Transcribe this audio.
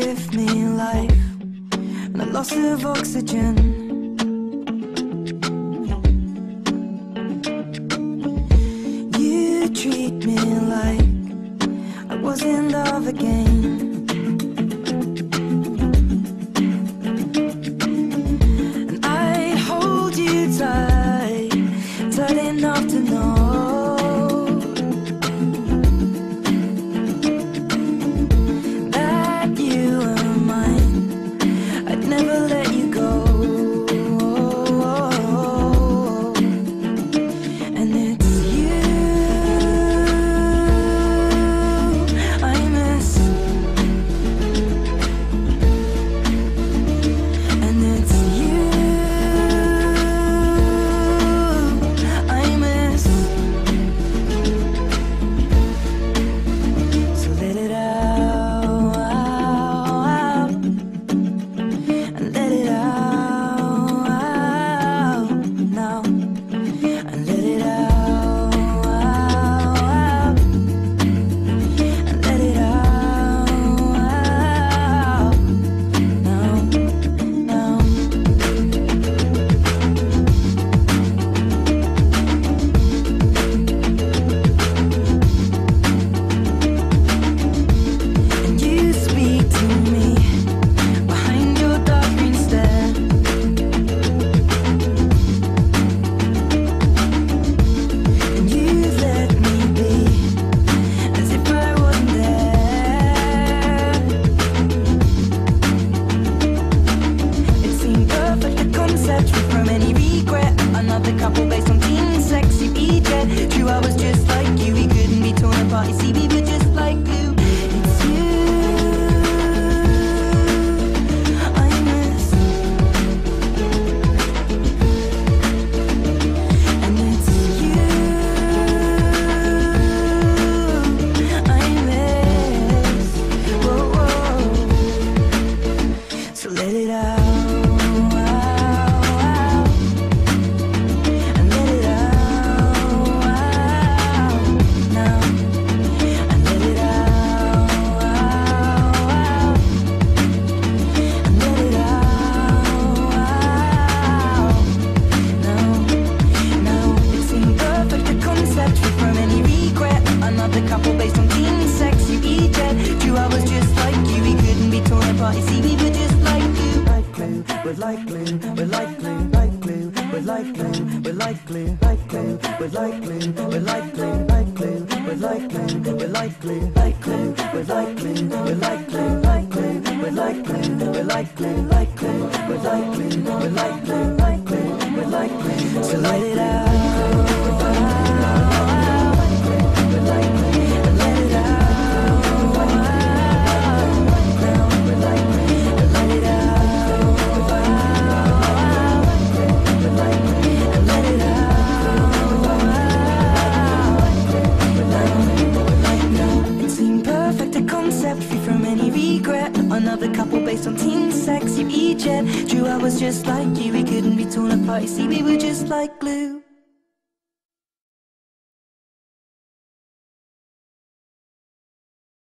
give me life and a loss of oxygen. You treat me like I was in love again. likely, we're likely, likely, we're likely, we're likely, likely, we're likely, we're likely, likely, we're likely, we're likely, likely, we're likely, we're likely, likely, we're likely, we're likely, likely, we're likely, we're likely. any regret. Another couple based on teen sex, you eject. True, I was just like you, we couldn't be torn apart. You see, we were just like glue.